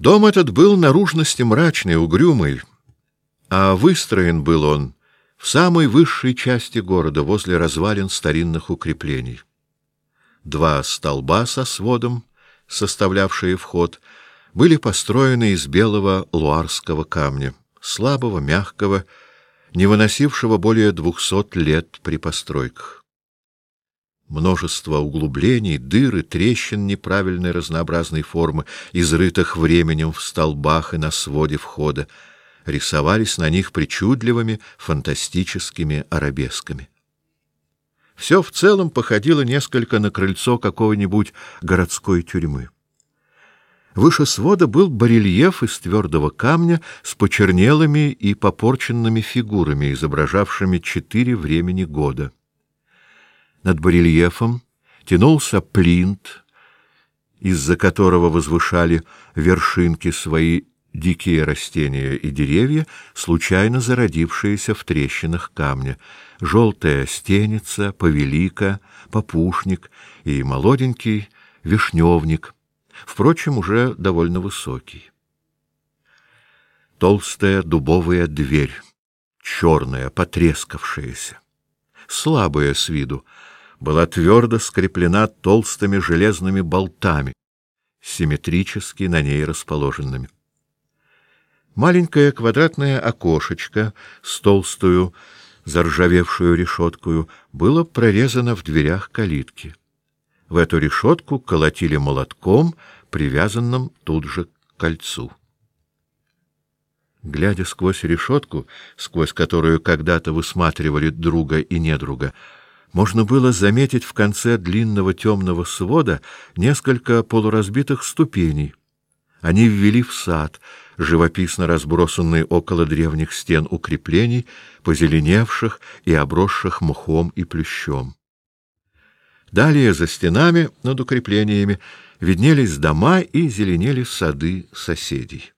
Дом этот был наружности мрачный, угрюмый, а выстроен был он в самой высшей части города, возле развалин старинных укреплений. Два столба со сводом, составлявшие вход, были построены из белого луарского камня, слабого, мягкого, не выносившего более двухсот лет при постройках. Множество углублений, дыры, трещин неправильной разнообразной формы, изрытых временем в столбах и на своде входа, рисовались на них причудливыми фантастическими арабесками. Все в целом походило несколько на крыльцо какой-нибудь городской тюрьмы. Выше свода был барельеф из твердого камня с почернелыми и попорченными фигурами, изображавшими четыре времени года. Над барельефом тянулся плинт, из-за которого возвышали вершинки свои дикие растения и деревья, случайно зародившиеся в трещинах камня, желтая стеница, повелика, попушник и молоденький вишневник, впрочем, уже довольно высокий. Толстая дубовая дверь, черная, потрескавшаяся, слабая с виду, была твердо скреплена толстыми железными болтами, симметрически на ней расположенными. Маленькое квадратное окошечко с толстую заржавевшую решеткою было прорезано в дверях калитки. В эту решетку колотили молотком, привязанным тут же к кольцу. Глядя сквозь решетку, сквозь которую когда-то высматривали друга и недруга, можно было заметить в конце длинного темного свода несколько полуразбитых ступеней. Они ввели в сад, живописно разбросанный около древних стен укреплений, позеленевших и обросших мхом и плющом. Далее за стенами над укреплениями виднелись дома и зеленели сады соседей.